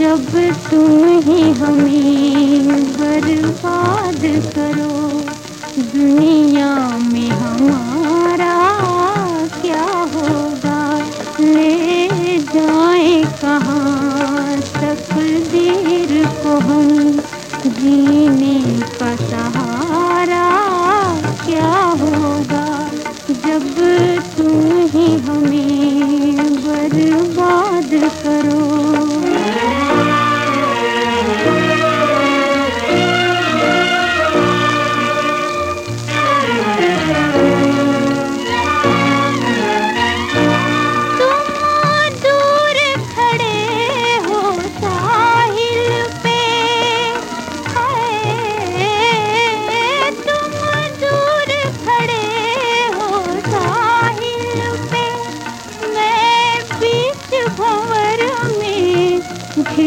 जब तुम ही हमें बर्बाद करो, दुनिया में हमारा क्या होगा? ले जाए कहाँ? तक देर को हम जीने का सहारा क्या होगा? जब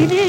baby.